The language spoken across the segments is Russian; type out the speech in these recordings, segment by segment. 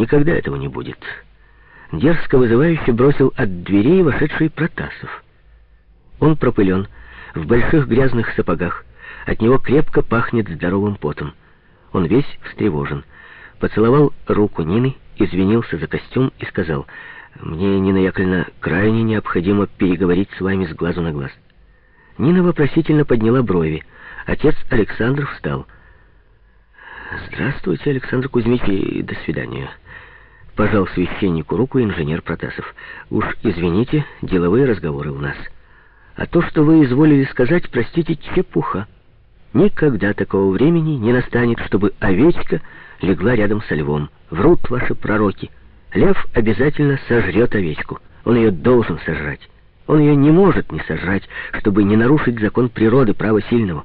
Никогда этого не будет. Дерзко вызывающе бросил от дверей вошедший Протасов. Он пропылен, в больших грязных сапогах. От него крепко пахнет здоровым потом. Он весь встревожен. Поцеловал руку Нины, извинился за костюм и сказал, «Мне, Нина Яковлевна, крайне необходимо переговорить с вами с глазу на глаз». Нина вопросительно подняла брови. Отец Александр встал. «Здравствуйте, Александр Кузьмич, и до свидания». Пожал священнику руку инженер Протасов. «Уж извините, деловые разговоры у нас». А то, что вы изволили сказать, простите, чепуха. Никогда такого времени не настанет, чтобы овечка легла рядом со львом. Врут ваши пророки. Лев обязательно сожрет овечку. Он ее должен сожрать. Он ее не может не сожрать, чтобы не нарушить закон природы, право сильного.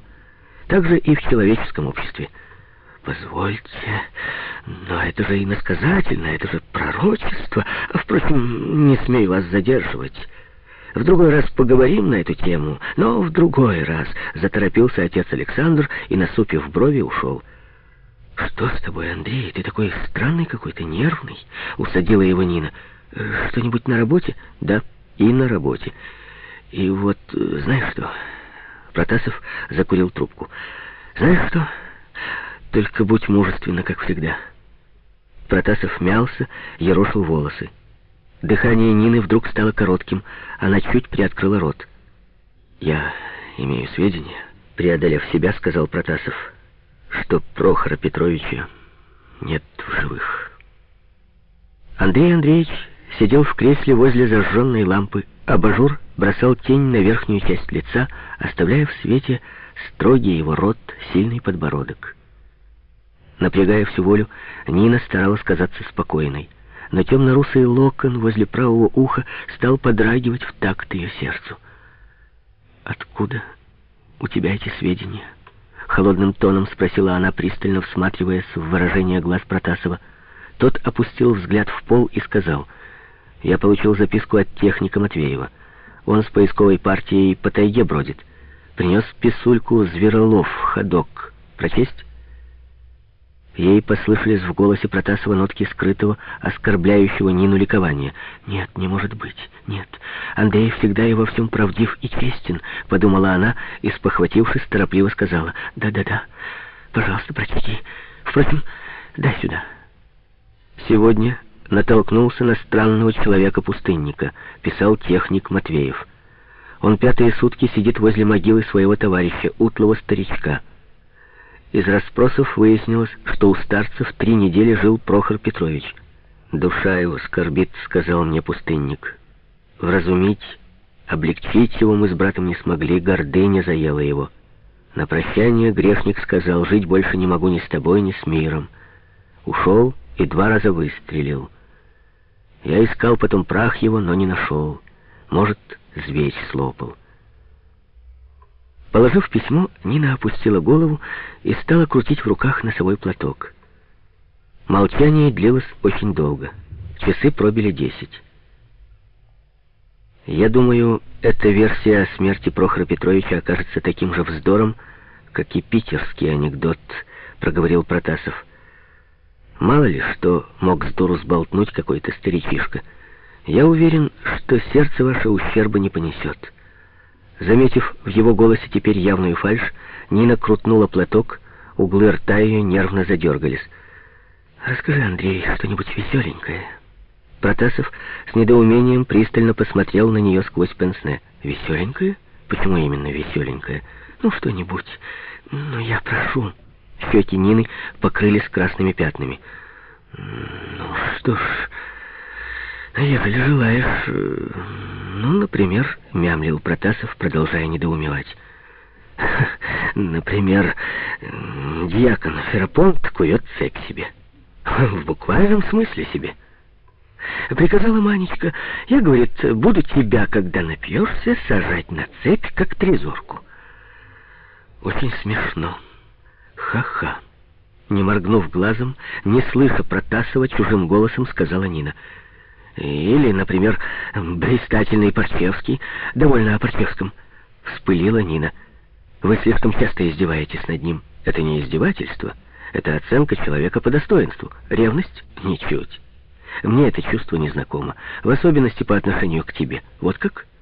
Так же и в человеческом обществе. Позвольте, но это же иносказательно, это же пророчество. Впрочем, не смею вас задерживать. В другой раз поговорим на эту тему, но в другой раз заторопился отец Александр и, насупив брови, ушел. «Что с тобой, Андрей? Ты такой странный какой-то, нервный?» — усадила его Нина. «Э, «Что-нибудь на работе?» «Да, и на работе. И вот, э, знаешь что?» Протасов закурил трубку. «Знаешь что? Только будь мужественна, как всегда». Протасов мялся, ерошил волосы. Дыхание Нины вдруг стало коротким. Она чуть приоткрыла рот. «Я имею сведения», — преодолев себя, сказал Протасов, «что Прохора Петровича нет в живых». Андрей Андреевич сидел в кресле возле зажженной лампы. Абажур бросал тень на верхнюю часть лица, оставляя в свете строгий его рот, сильный подбородок. Напрягая всю волю, Нина старалась казаться спокойной но темно-русый локон возле правого уха стал подрагивать в такт ее сердцу. «Откуда у тебя эти сведения?» Холодным тоном спросила она, пристально всматриваясь в выражение глаз Протасова. Тот опустил взгляд в пол и сказал, «Я получил записку от техника Матвеева. Он с поисковой партией по тайге бродит. Принес писульку «Зверолов», «Ходок». Прочесть?» Ей послышались в голосе Протасова нотки скрытого, оскорбляющего Нину ликования. «Нет, не может быть, нет. Андрей всегда и во всем правдив и честен», — подумала она и, спохватившись, торопливо сказала. «Да-да-да, пожалуйста, прочти. Впрочем, дай сюда». Сегодня натолкнулся на странного человека-пустынника, писал техник Матвеев. Он пятые сутки сидит возле могилы своего товарища, утлого старичка. Из расспросов выяснилось, что у старцев три недели жил Прохор Петрович. «Душа его скорбит», — сказал мне пустынник. «Вразумить, облегчить его мы с братом не смогли, гордыня заела его. На прощание грешник сказал, жить больше не могу ни с тобой, ни с миром. Ушел и два раза выстрелил. Я искал потом прах его, но не нашел. Может, зверь слопал». Положив письмо, Нина опустила голову и стала крутить в руках носовой платок. Молчание длилось очень долго. Часы пробили десять. «Я думаю, эта версия о смерти Прохора Петровича окажется таким же вздором, как и питерский анекдот», — проговорил Протасов. «Мало ли, что мог с дуру сболтнуть какой-то старичишка. Я уверен, что сердце ваше ущерба не понесет». Заметив в его голосе теперь явную фальшь, Нина крутнула платок, углы рта ее нервно задергались. «Расскажи, Андрей, что-нибудь веселенькое». Протасов с недоумением пристально посмотрел на нее сквозь пенсне. «Веселенькое? Почему именно веселенькое? Ну, что-нибудь. Ну, я прошу». Щеки Нины покрылись красными пятнами. «Ну, что ж, ежели желаешь...» э, «Ну, например...» — мямлил Протасов, продолжая недоумевать. «Например, дьякон Ферапонт кует цепь себе. В буквальном смысле себе». Приказала Манечка, я, говорит, буду тебя, когда напьешься, сажать на цепь, как трезорку. Очень смешно. Ха-ха. Не моргнув глазом, не слыша Протасова, чужим голосом сказала Нина — или, например, блистательный Парчевский. Довольно о Парчевском. Вспылила Нина. Вы слишком часто издеваетесь над ним. Это не издевательство. Это оценка человека по достоинству. Ревность? Ничуть. Мне это чувство незнакомо, в особенности по отношению к тебе. Вот как?»